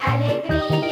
alegría.